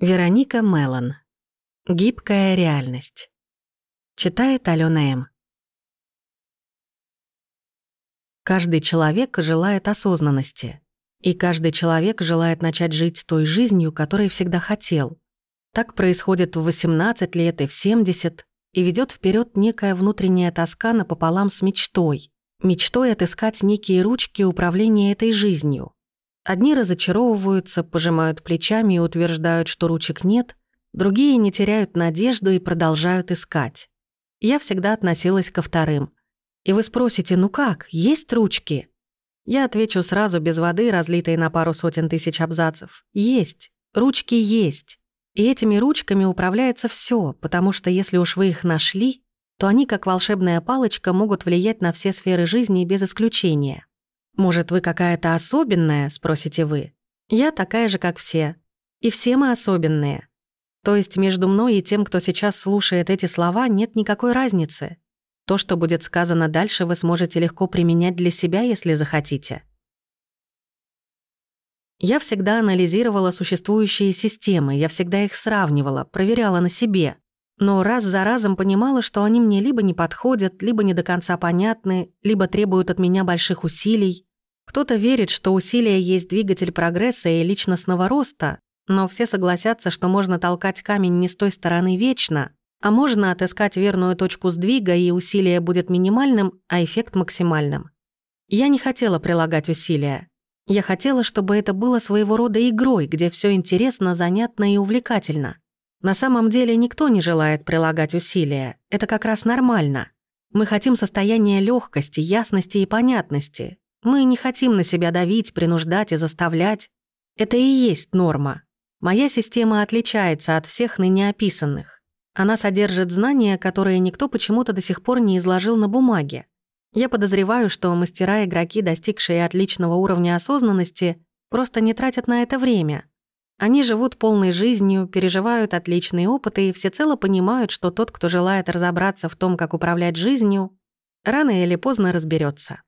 Вероника Меллон. Гибкая реальность. Читает Алена М. Каждый человек желает осознанности. И каждый человек желает начать жить той жизнью, которой всегда хотел. Так происходит в 18 лет и в 70, и ведет вперед некая внутренняя тоска напополам с мечтой. Мечтой отыскать некие ручки управления этой жизнью. Одни разочаровываются, пожимают плечами и утверждают, что ручек нет, другие не теряют надежду и продолжают искать. Я всегда относилась ко вторым. И вы спросите, ну как, есть ручки? Я отвечу сразу без воды, разлитой на пару сотен тысяч абзацев. Есть. Ручки есть. И этими ручками управляется все, потому что если уж вы их нашли, то они, как волшебная палочка, могут влиять на все сферы жизни без исключения. «Может, вы какая-то особенная?» — спросите вы. «Я такая же, как все. И все мы особенные. То есть между мной и тем, кто сейчас слушает эти слова, нет никакой разницы. То, что будет сказано дальше, вы сможете легко применять для себя, если захотите. Я всегда анализировала существующие системы, я всегда их сравнивала, проверяла на себе. Но раз за разом понимала, что они мне либо не подходят, либо не до конца понятны, либо требуют от меня больших усилий. Кто-то верит, что усилия есть двигатель прогресса и личностного роста, но все согласятся, что можно толкать камень не с той стороны вечно, а можно отыскать верную точку сдвига, и усилие будет минимальным, а эффект максимальным. Я не хотела прилагать усилия. Я хотела, чтобы это было своего рода игрой, где все интересно, занятно и увлекательно. На самом деле никто не желает прилагать усилия. Это как раз нормально. Мы хотим состояния легкости, ясности и понятности. Мы не хотим на себя давить, принуждать и заставлять. Это и есть норма. Моя система отличается от всех ныне описанных. Она содержит знания, которые никто почему-то до сих пор не изложил на бумаге. Я подозреваю, что мастера-игроки, достигшие отличного уровня осознанности, просто не тратят на это время. Они живут полной жизнью, переживают отличные опыты и всецело понимают, что тот, кто желает разобраться в том, как управлять жизнью, рано или поздно разберется.